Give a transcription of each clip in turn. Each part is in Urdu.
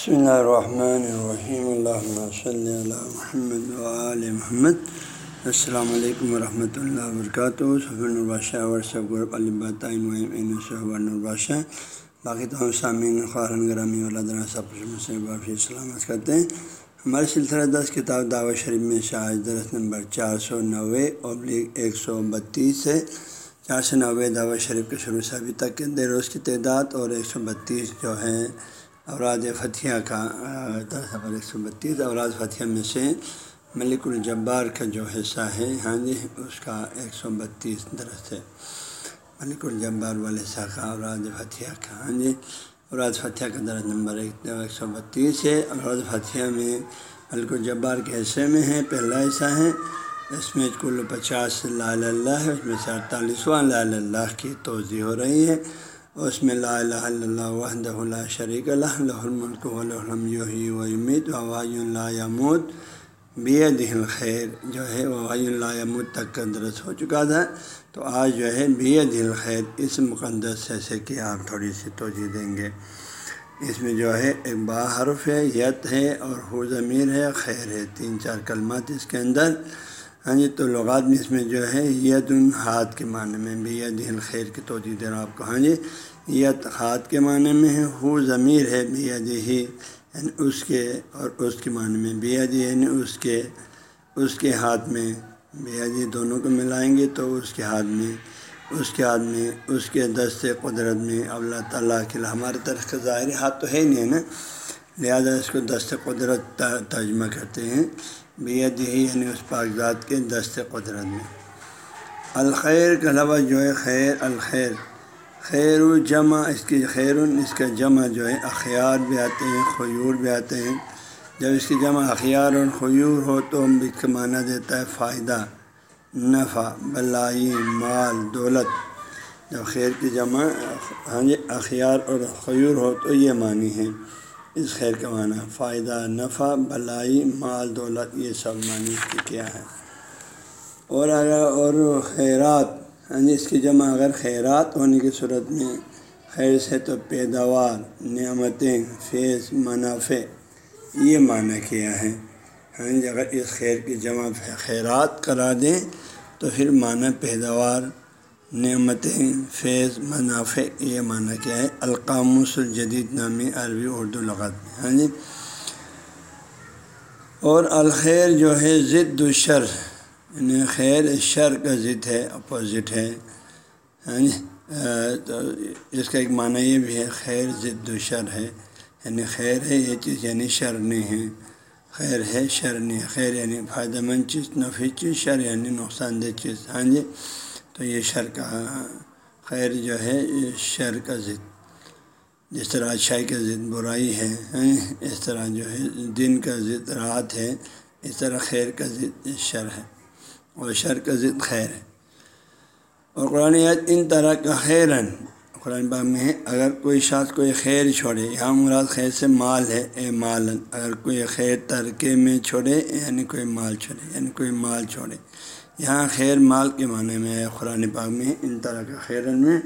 بسم اللہ الرحمن الرحیم اللہ صلی اللہ محمد وعلی محمد السلام علیکم ورحمۃ اللہ وبرکاتہ صفی البادشاہ ورثب غرب البادشاہ باقی تمام سامعین خارن گرامی اللہ سب سے سلامت کرتے ہیں ہمارے سلسلہ دس کتاب دعوت شریف میں شاہج درس نمبر چار سو نوے ابلیغ ایک سو بتیس ہے چار سو نوے دعوت شریف کے شروع سے ابھی تک کے روز کی تعداد اور ایک سو بتیس جو ہے اوراد فتح کا دراصل ایک سو بتیس اوراد فتح میں سے ملک الجبار کا جو حصہ ہے ہاں جی اس کا ایک سو بتیس درخت ہے۔ ملک الجبار والے حصہ کا اوراد فتح کا ہاں جی۔ اوراد فتح کا درخت نمبر ایک ایک سو بتیس ہے۔ اوراد فتح میں ملک الجبار کے حصے میں ہے، پہلا حصہ ہے۔ اس میں کل پچاس لا اللہ ہے، اس میں سے اڑتالیسواں لا اللہ کی توضیع ہو رہی ہے۔ اس میں لا الہ الا اللہ وحدہ لا شریک اللہ لہ الملک ولحم یوہی و امید ووائی اللہ یمود بید الخیر، جو ہے ووائی اللہ یمود تک کا درس ہو چکا تھا۔ تو آج جو ہے بید الخیر، اس مقدس سے کہ آپ تھوڑی سی توجہ دیں گے۔ اس میں جو ہے ایک با حرف ہے، یت ہے اور ہو ضمیر ہے، خیر ہے، تین چار کلمات اس کے اندر۔ ہاں جی تو لغات میں اس میں جو ہے ید ہاتھ کے معنی میں بھی ید خیر کی توجہ دے رہا آپ کو ہاں جی ید ہاتھ کے معنی میں ہے، ہو ضمیر ہے بھی ہی یعنی اس کے اور اس کے معنی میں بھی یعنی اس کے اس کے ہاتھ میں بھی دونوں کو ملائیں گے تو اس کے ہاتھ میں، اس کے ہاتھ میں، اس کے دست قدرت میں اللہ تعالیٰ کے ہمارے طرف کا ظاہر ہاتھ تو ہے نہیں، ہے نا؟ لہٰذا اس کو دست قدرت ترجمہ کرتے ہیں۔ بید ہی یعنی اس کاغذات کے دست قدرت میں۔ الخیر کا لفظ جو ہے خیر، الخیر۔ خیر و جمع اس کی خیر، اس کا جمع جو ہے اخیار بھی آتے ہیں، خیور بھی آتے ہیں۔ جب اس کی جمع اخیار اور خیور ہو تو ہم اس کا معنی دیتا ہے فائدہ، نفع، بلائی، مال، دولت۔ جب خیر کی جمع ہاں جی اخیار اور خیور ہو تو یہ معنی ہے۔ اس خیر کا معنی فائدہ، نفع بلائی مال، دولت، یہ سب معنی اس کی کیا ہے اور اگر اور خیرات یعنی اس کی جمع اگر خیرات ہونے کی صورت میں خیر سے تو پیداوار، نعمتیں، فیض، منافع، یہ معنی کیا ہے ہاں جی یعنی اگر اس خیر کی جمع خیرات کرا دیں تو پھر معنی پیداوار نعمتیں، فیض، منافع، یہ معنی کیا ہے؟ القاموس الجدید نامی عربی اردو لغات میں ہاں جی؟ اور الخیر جو ہے، ضد الشر یعنی خیر، شر کا ضد ہے، اپوزٹ ہے ہاں جی؟ تو اس کا ایک معنی یہ بھی ہے، خیر، ضد الشر ہے یعنی خیر ہے یہ چیز یعنی شر نہیں ہے، خیر ہے، شر نہیں خیر یعنی فائدہ مند چیز نفی چیز، شر یعنی نقصان دہ چیز ہاں جی؟ تو یہ شر کا خیر جو ہے، یہ شر کا ضد۔ جس طرح اچھائی کا ضد، برائی ہے اس طرح جو ہے دن کا ضد رات ہے، اس طرح خیر کا ضد شر ہے۔ اور شر کا ضد خیر ہے۔ اور قرآن ان طرح کا خیرن۔ قرآن باغ میں ہے، اگر کوئی شخص کوئی خیر چھوڑے یہاں مراد خیر سے مال ہے، اے مالن، اگر کوئی خیر ترکے میں چھوڑے یعنی کوئی مال چھوڑے یعنی کوئی مال چھوڑے۔ یہاں خیر مال کے معنی میں ہے، قرآن پاک میں ان طرح کا خیرن میں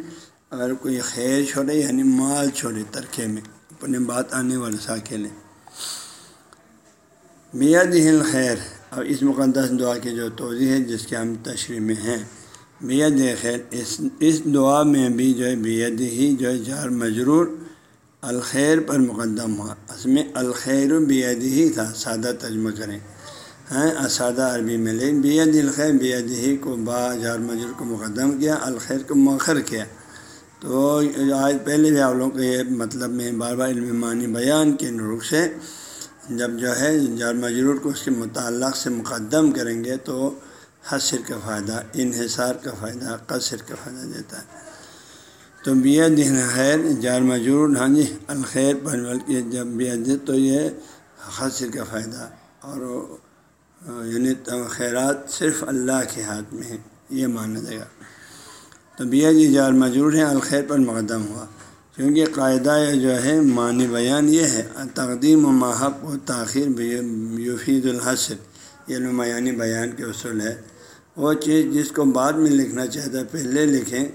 اگر کوئی خیر چھوڑے یعنی مال چھوڑے ترکے میں۔ اپنے بات آنے والے ساکھے بید ہل خیر، اور اس مقدس دعا کی جو توضیع ہے، جس کے ہم تشریح میں ہیں۔ بید خیر، اس اس دعا میں بھی جو ہے بید ہی جو ہے جار مجرور الخیر پر مقدم ہوا۔ اس میں الخیر بید ہی تھا، سادہ ترجمہ کریں۔ ہیں اسادہ عربی میں لیکن بید الخیر بید ہی کو با جار مجر کو مقدم کیا، الخیر کو مؤخر کیا۔ تو آج پہلے بھی آپ لوگوں کو یہ مطلب میں بار بار علم معنی بیان کے رخ سے جب جو ہے جار مجرور کو اس کے متعلق سے مقدم کریں گے تو حسر کا فائدہ، انحصار کا فائدہ، قصر کا فائدہ دیتا ہے۔ تو بید خیر، جار مجرور ہاں جی الخیر پر بلکہ جب بید تو یہ حسر کا فائدہ۔ اور یعنی خیرات صرف اللہ کے ہاتھ میں ہے یہ مانا جائے گا۔ تو بیا جی جار مجرور ہے الخیر پر مقدم ہوا۔ کیونکہ قاعدہ جو ہے، معنی بیان یہ ہے، تقدیم و ماحق و تاخیر یفید الحصر۔ یہ نمایانی بیان کے اصول ہے۔ وہ چیز جس کو بعد میں لکھنا چاہتا ہے، پہلے لکھیں۔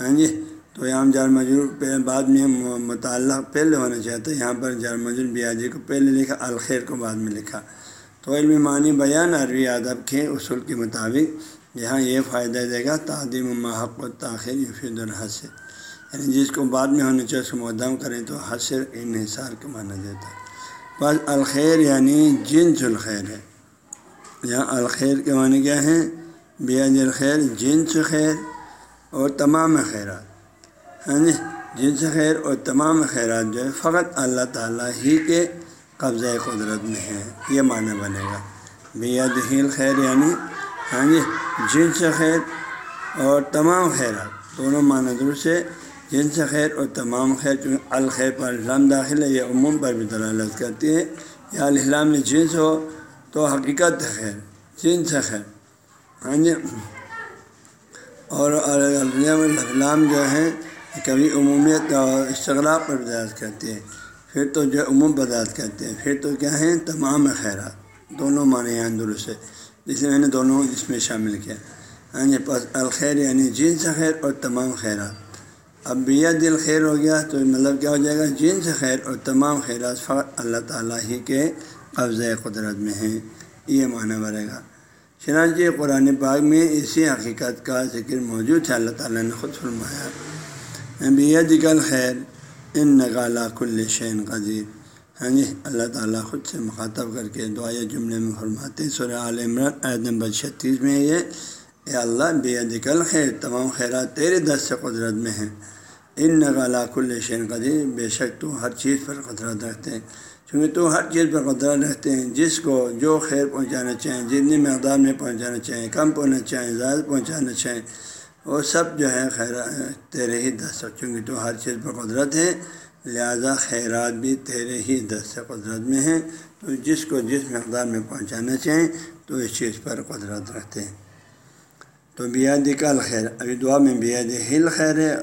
ہاں جی تو یہاں جار مجرور بعد میں متعلق پہلے ہونا چاہتا ہے۔ یہاں پر جار مجرور بیاجی کو پہلے لکھا، الخیر کو بعد میں لکھا۔ تو علم معنی بیان عربی ادب کے اصول کے مطابق یہاں یہ فائدہ دے گا تعدیم و محق و تاخیر یفید الحصر یعنی جس کو بعد میں ہونا چاہیے اس کو مدم کریں تو حسر انحصار کا معنی دیتا ہے۔ بس الخیر یعنی جنس الخیر ہے۔ یہاں الخیر کے معنی کیا ہے بیاج الخیر جنس خیر اور تمام خیرات۔ ہاں جی جنس خیر اور تمام خیرات جو ہے، فقط اللہ تعالیٰ ہی کے قبضۂ قدرت میں ہے۔ یہ معنی بنے گا۔ بیاد ہیل خیر یعنی ہاں جی جنس خیر اور تمام خیرات۔ دونوں معنی درست ہے جنس خیر اور تمام خیر، چونکہ الخیر پر الحلام داخل ہے، یہ عموم پر بھی دلالت کرتی ہے۔ یا الحلام میں جنس ہو تو حقیقت خیر، جنس خیر۔ ہاں جی۔ اور الفلام جو ہے کبھی عمومیت اور استغلاق پر بداعت کرتی ہے۔ پھر تو جو عموم بداعت کرتے ہیں، پھر تو کیا ہیں؟ تمام خیرات۔ دونوں معنی یہاں درست ہے جس میں نے دونوں اس میں شامل کیا۔ ہاں جی پس الخیر یعنی جن سے خیر اور تمام خیرات۔ اب بیا دل خیر ہو گیا تو مطلب کیا ہو جائے گا؟ جن سے خیر اور تمام خیرات فقط اللہ تعالیٰ ہی کے قبضۂ قدرت میں ہیں۔ یہ معنی بڑھے گا۔ چنانچہ قرآن پاک میں اسی حقیقت کا ذکر موجود ہے، اللہ تعالیٰ نے خود فرمایا بیا دکل خیر ان نگالا کل شین قدیر. ہاں جی اللہ تعالیٰ خود سے مخاطب کر کے دعائیں جملے میں فرماتے سر عال عمران عید نمبر چھتیس میں یہ اے اللہ، بے ادکل خیر، تمام خیرات تیرے دس سے قدرت میں ہیں۔ ان نگالا کل شین قدیر، بے شک تو ہر چیز پر قدرت رکھتے ہیں۔ چونکہ تو ہر چیز پر قدرت رکھتے ہیں۔ جس کو جو خیر پہنچانا چاہیں، جتنی مقدار میں پہنچانا چاہیں، کم پہنچنا چاہیں، زیادہ پہنچانا چاہیں، وہ سب جو ہے خیر، تیرے ہی دست چونکہ تو ہر چیز پر قدرت ہے، لہذا خیرات بھی تیرے ہی دست قدرت میں ہیں۔ تو جس کو جس مقدار میں پہنچانا چاہیں، تو اس چیز پر قدرت رکھتے ہیں۔ تو بیاد کل خیر، ابھی دعا میں بیاد ہل خیر ہے۔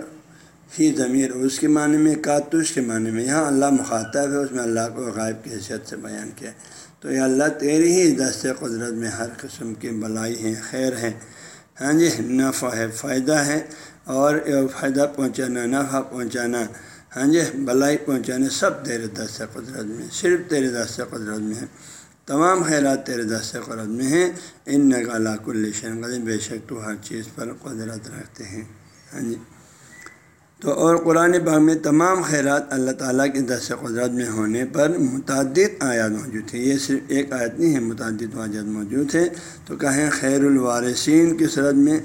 ہی ضمیر اس کے معنی میں کاتوش کے معنی میں۔ یہاں اللہ مخاطب ہے، اس میں اللہ کو غائب کی حیثیت سے بیان کیا تو یہ اللہ تیری ہی دست قدرت میں ہر قسم کی بلائی ہیں، خیر ہیں۔ ہاں جی نفع ہے، فائدہ ہے۔ اور فائدہ پہنچانا، نفع پہنچانا۔ ہاں جی بلائی پہنچانا سب تیرے دست قدرت میں، صرف تیرے دست قدرت میں ہے تمام خیرات تیرے دست قدرت میں ہیں۔ ان نگالا کلشن بے شک تو ہر چیز پر قدرت رکھتے ہیں۔ ہاں جی۔ تو اور قرآن پاک میں تمام خیرات اللہ تعالیٰ کے دس قدرت میں ہونے پر متعدد آیات موجود تھے یہ صرف ایک آیت نہیں ہے، متعدد واجد موجود ہے تو کہیں خیر الوارثین کی صورت میں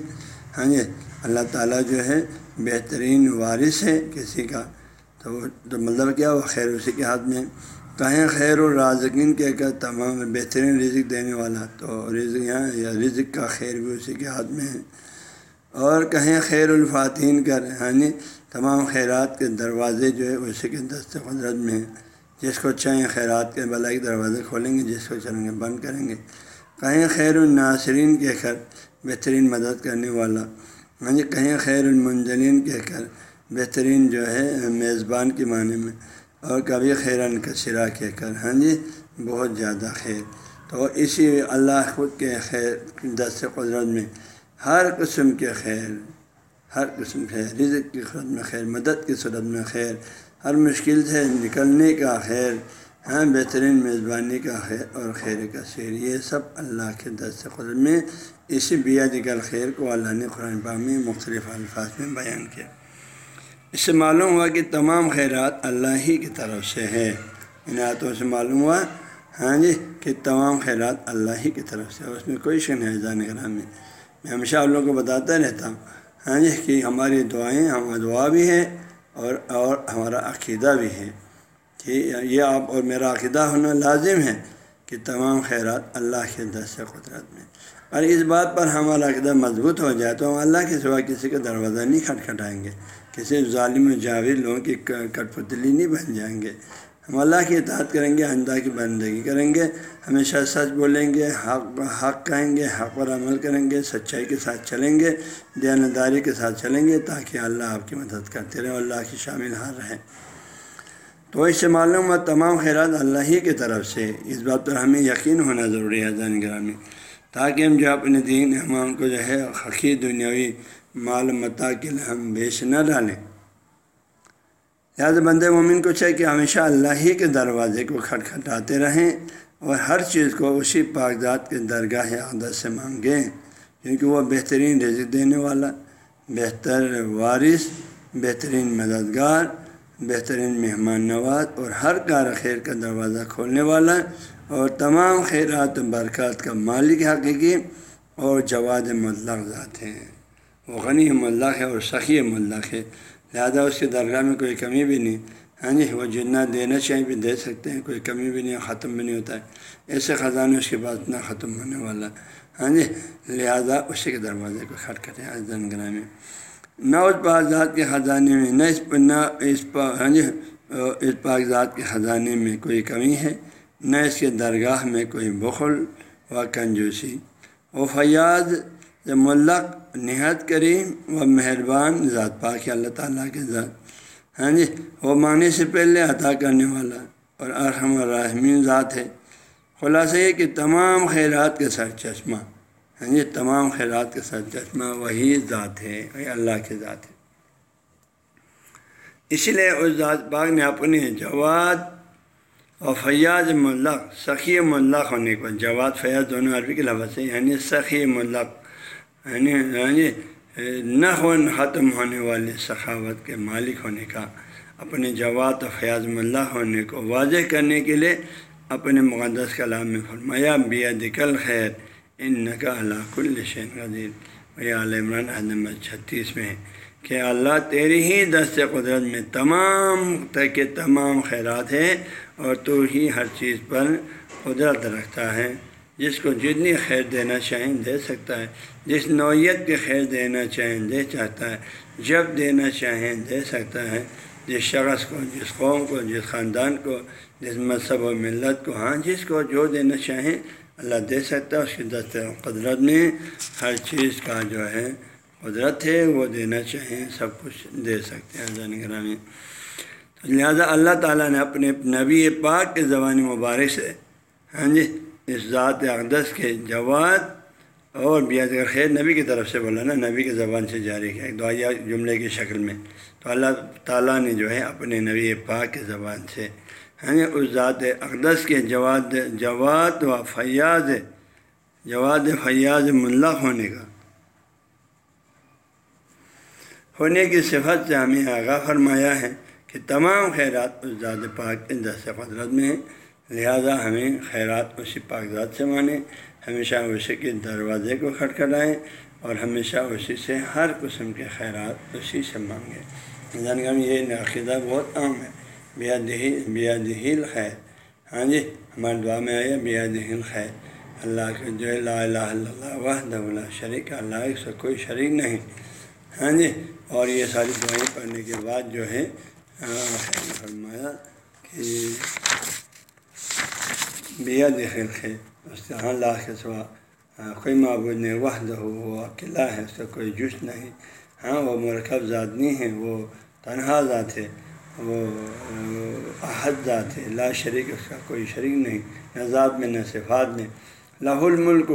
ہاں جی اللہ تعالیٰ جو ہے بہترین وارث ہے کسی کا۔ تو تو مطلب کیا وہ خیر اسی کے ہاتھ میں۔ کہیں خیر الرازقین کے کر تمام بہترین رزق دینے والا، تو رزق یہاں یا رزق کا خیر بھی اسی کے ہاتھ میں ہے۔ اور کہیں خیر الفاتین کر ہاں جی، تمام خیرات کے دروازے جو ہے اسی کے دست قدرت میں ہیں۔ جس کو چاہیں خیرات کے بلائی کے دروازے کھولیں گے، جس کو چلیں گے بند کریں گے۔ کہیں خیر الناصرین کہہ کر بہترین مدد کرنے والا۔ ہاں جی کہیں خیر المنجلین کہہ کر بہترین جو ہے، میزبان کے معنی میں۔ اور کبھی خیرن کا سرا کہہ کر ہاں جی بہت زیادہ خیر۔ تو اسی اللہ خود کے خیر، دست قدرت میں ہر قسم کے خیر۔ ہر قسم خیر رزق کی خرد میں خیر، مدد کی صورت میں خیر، ہر مشکل سے نکلنے کا خیر ہاں بہترین میزبانی کا خیر اور خیر کا شیر یہ سب اللہ کے دست قدر میں اسی بیا جگل خیر کو اللہ نے قرآن پاک میں مختلف الفاظ میں بیان کیا۔ اس سے معلوم ہوا کہ تمام خیرات اللہ ہی کی طرف سے ہے۔ ان آیاتوں سے معلوم ہوا ہاں جی کہ تمام خیرات اللہ ہی کی طرف سے اس میں کوئی شن ہے جان گرام میں میں ہمیشہ آپ لوگوں کو بتاتا رہتا ہوں ہاں جی کہ ہماری دعائیں ہماری دعا بھی ہے اور اور ہمارا عقیدہ بھی ہے کہ یہ آپ اور میرا عقیدہ ہونا لازم ہے کہ تمام خیرات اللہ کے دست قدرت میں۔ اور اس بات پر ہمارا عقیدہ مضبوط ہو جائے تو ہم اللہ کے سوا کسی کا دروازہ نہیں کھٹکھٹائیں گے۔ کسی ظالم و جاوید لوگوں کی کٹ پتلی نہیں بن جائیں گے۔ ہم اللہ کی اطاعت کریں گے، آئندہ کی بندگی کریں گے۔ ہمیشہ سچ بولیں گے، حق حق کہیں گے، حق پر عمل کریں گے، سچائی کے ساتھ چلیں گے، دیانتداری کے ساتھ چلیں گے تاکہ اللہ آپ کی مدد کرتے رہے اللہ کی شامل ہار رہے۔ تو اس سے معلوم ہوا تمام خیرات اللہ ہی کی طرف سے۔ اس بات پر ہمیں یقین ہونا ضروری ہے، زین گرامی، تاکہ ہم جو اپنے دین، امام کو جو ہے حقیق دنیاوی مال کے لیے ہم بیچ نہ ڈالیں۔ لہٰذا بند مومن کو چاہے کہ ہمیشہ اللہ ہی کے دروازے کو کھٹکھٹاتے رہیں اور ہر چیز کو اسی کاغذات کے درگاہ عادت سے مانگیں، کیونکہ وہ بہترین رزق دینے والا، بہتر وارث، بہترین مددگار، بہترین مہمان نواز اور ہر کار خیر کا دروازہ کھولنے والا اور تمام خیرات و برکات کا مالک حقیقی اور جواد مطلق ذات ہیں۔ وہ غنی ملق ہے اور سخی ملق ہے۔ لہذا اس کے درگاہ میں کوئی کمی بھی نہیں۔ ہاں جی وہ جتنا دینا چاہیں بھی دے سکتے ہیں، کوئی کمی بھی نہیں ختم بھی نہیں ہوتا ہے۔ ایسے خزانے اس کے بعد اتنا ختم ہونے والا۔ ہاں جی لہٰذا اسی کے دروازے کو کھٹ کریں آج گرہ میں نہ اس پاکزات کے خزانے میں، نہ اس نہ اس پا ہاں جی اس پاکزات کے خزانے میں کوئی کمی ہے، نہ اس کے درگاہ میں کوئی بخل و کنجوسی۔ و فیاض ملق نہایت کریم و مہربان ذات پاک اللہ تعالیٰ کے ذات۔ ہاں جی وہ ماننے سے پہلے عطا کرنے والا اور ارحم الرحمین ذات ہے۔ خلاصہ یہ کہ تمام خیرات کے سر چشمہ ہاں جی تمام خیرات کے سر چشمہ وہی ذات ہے، وہی اللہ کے ذات ہے۔ اسی لیے اس ذات پاک نے اپنے جواد اور فیاض ملق سخی ملق ہونے کو جواد، فیاض دونوں عربی کے لفظ ہے یعنی سخی ملق یعنی یعنی ختم ہونے والے سخاوت کے مالک ہونے کا اپنے جواد و فیاض ملّہ ہونے کو واضح کرنے کے لیے اپنے مقدس کلام میں فرمایا بیا دکل خیر ان نقا اللہ کل شین قدیر بھیا عمران عدم چھتیس میں کہ اللہ تیری ہی دست قدرت میں تمام تک تمام خیرات ہیں اور تو ہی ہر چیز پر قدرت رکھتا ہے۔ جس کو جتنی خیر دینا چاہیں دے سکتا ہے، جس نوعیت کی خیر دینا چاہیں دے چاہتا ہے، جب دینا چاہیں دے سکتا ہے، جس شخص کو، جس قوم کو، جس خاندان کو، جس مذہب و ملت کو ہاں جس کو جو دینا چاہیں اللہ دے سکتا ہے، اس کی دست قدرت میں ہر چیز کا جو ہے قدرت ہے، وہ دینا چاہیں، سب کچھ دے سکتے ہیں میں تو لہٰذا اللہ تعالیٰ نے اپنے نبی پاک کے زبانی مبارک سے ہاں جی اس ذات اقدس کے جواد اور بیاد خیر نبی کی طرف سے بولا نا نبی کی زبان سے جاری کیا ایک دعائیہ جملے کی شکل میں۔ تو اللہ تعالیٰ نے جو ہے اپنے نبی پاک کی زبان سے ہاں جی اس ذات اقدس کے جواد جواد و فیاض، جواد فیاض ملق ہونے کا۔ ہونے کی صفت سے ہمیں آگاہ فرمایا ہے کہ تمام خیرات اس ذات پاک دس قدرت میں ہیں۔ لہذا ہمیں خیرات اسی ذات سے مانیں، ہمیشہ اسی کے دروازے کو کھٹکھٹائیں اور ہمیشہ اسی سے ہر قسم کے خیرات اسی سے مانگیں۔ جان یہ عقیدہ بہت عام ہے۔ بیا دہی بیا دہیل خیر ہاں جی ہمارے دعا میں آیا بیا دہیل خیر اللہ کے جو لا الہ الا اللہ وحد اللہ شریک، اللہ سے کوئی شریک نہیں۔ ہاں جی اور یہ ساری دعائیں پڑھنے کے بعد جو ہے فرمایا کہ بیا دہل ہے اس کے ہاں اللہ کے سوا کوئی معبود نہیں وحد ہو وہ اکیلا ہے اس کا کوئی جش نہیں ہاں وہ مرکب ذات نہیں ہے، وہ تنہا ذات ہے، وہ احد ذات ہے، لا شریک اس کا کوئی شریک نہیں نہ ذات میں نہ صفات میں لاہ الملک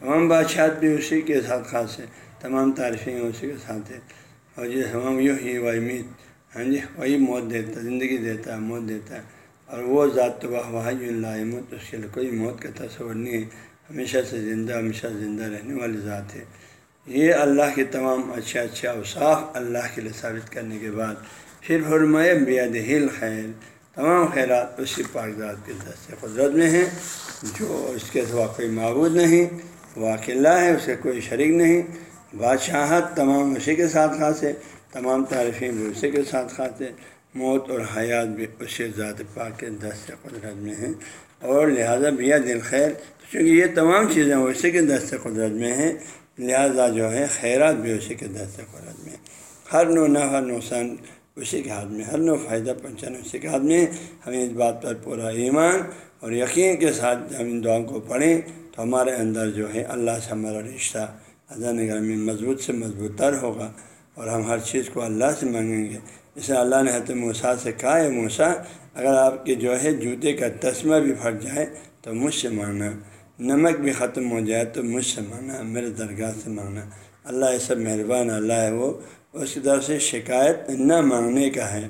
تمام بادشاہت بھی اسی کے ساتھ خاص ہے تمام تعریفیں اسی کے ساتھ ہے اور یہ ہم یوں ہی وہ امید ہاں جی وہی موت دیتا زندگی دیتا ہے موت دیتا ہے اور وہ ذات تو واحد اللہ موت اس کے لیے کوئی موت کا تصور نہیں ہے۔ ہمیشہ سے زندہ، ہمیشہ زندہ رہنے والی ذات ہے۔ یہ اللہ کے تمام اچھا اچھا اوصاف اللہ کے لیے ثابت کرنے کے بعد پھر فرمائے بیاد ہل خیر۔ تمام خیرات اسی ذات کے دست قدرت میں ہیں، جو اس کے سوا کوئی معبود نہیں وہ اکیلا ہے، اس کے کوئی شریک نہیں۔ بادشاہت تمام اسی کے ساتھ خاص ہے، تمام تعریفیں بھی اسی کے ساتھ خاص ہے۔ موت اور حیات بھی اسی ذات پاک کے دست قدرت میں ہیں۔ اور لہٰذا بیا دل خیر چونکہ یہ تمام چیزیں اسی کے دست قدرت میں ہیں، لہٰذا جو ہے خیرات بھی اسی کے دست قدرت میں ہر نو نہ ہر نقصان اسی کے ہاتھ میں، ہر نو فائدہ پہنچانا اسی کے ہاتھ میں ہمیں اس بات پر پورا ایمان اور یقین کے ساتھ ہم ان دعاؤں کو پڑھیں تو ہمارے اندر جو ہے اللہ سے ہمارا رشتہ نگر میں مضبوط سے مضبوط تر ہوگا اور ہم ہر چیز کو اللہ سے مانگیں گے۔ اسے اللہ نے حت موسا سے کہا ہے موسا اگر آپ کے جو ہے جوتے کا تسمہ بھی پھٹ جائے تو مجھ سے مانگنا۔ نمک بھی ختم ہو جائے تو مجھ سے مانگنا، میرے درگاہ سے مانگنا۔ اللہ یہ سب مہربان، اللہ ہے وہ۔ اس کی طرف سے شکایت نہ مانگنے کا ہے۔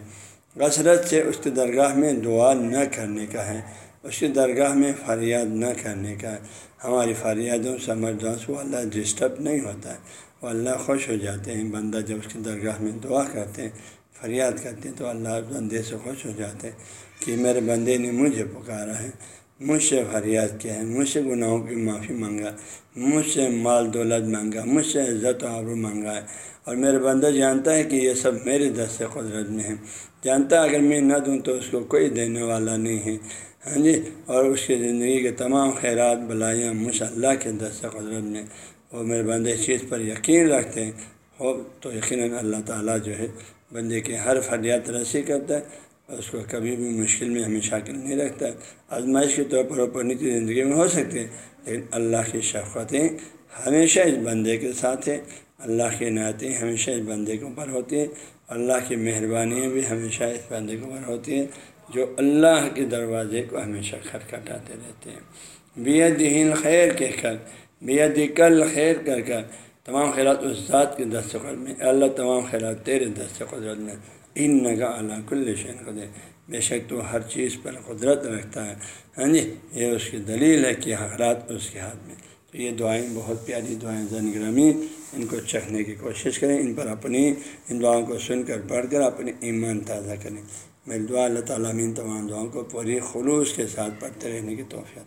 کثرت سے اس کی درگاہ میں دعا نہ کرنے کا ہے۔ اس کی درگاہ میں فریاد نہ کرنے کا ہے۔ ہماری فریادوں سمجھدوں سے وہ اللہ ڈسٹرب نہیں ہوتا ہے۔ وہ اللہ خوش ہو جاتے ہیں، بندہ جب اس کی درگاہ میں دعا کرتے ہیں فریاد کرتے ہیں تو اللہ بندے سے خوش ہو جاتے ہیں کہ میرے بندے نے مجھے پکارا ہے، مجھ سے فریاد کیا ہے، مجھ سے گناہوں کی معافی مانگا، مجھ سے مال دولت مانگا، مجھ سے عزت و آبرو مانگا ہے۔ اور میرا بندہ جانتا ہے کہ یہ سب میرے دست قدرت میں ہے جانتا ہے اگر میں نہ دوں تو اس کو کوئی دینے والا نہیں ہے۔ ہاں جی؟ اور اس کی زندگی کے تمام خیرات، بلائیاں مجھ اللہ کے دست قدرت میں وہ میرے بندے اس چیز پر یقین رکھتے ہیں۔ ہو تو یقیناً اللہ تعالیٰ جو ہے بندے کے ہر فریات رسی کرتا ہے اس کو کبھی بھی مشکل میں ہمیں شاکل نہیں رکھتا آزمائش کے طور پر اوپرنی کی زندگی میں ہو سکتے ہیں، لیکن اللہ کی شفقتیں ہمیشہ اس بندے کے ساتھ ہیں۔ اللہ کی نعتیں ہمیشہ اس بندے کے اوپر ہوتی ہیں۔ اللہ کی مہربانیاں بھی ہمیشہ اس بندے کے اوپر ہوتی ہیں، جو اللہ کے دروازے کو ہمیشہ کھٹکھٹاتے رہتے ہیں۔ بے دہین خیر کہہ کر، بے کل خیر کر کر تمام خیرات اس ذات کے دستخط میں اللہ تمام خیرات تیرے دست قدرت میں ان نگا اللہ کل شین قدر بے شک تو ہر چیز پر قدرت رکھتا ہے۔ ہاں جی یہ اس کی دلیل ہے کہ حقرات اس کے ہاتھ میں۔ تو یہ دعائیں بہت پیاری دعائیں، زن گرامی، ان کو چکھنے کی کوشش کریں، ان پر اپنی، ان دعاؤں کو سن کر پڑھ کر اپنی ایمان تازہ کریں۔ میری دعا اللہ تعالیٰ ان تمام دعاؤں کو پوری خلوص کے ساتھ پڑھتے رہنے کی توفیع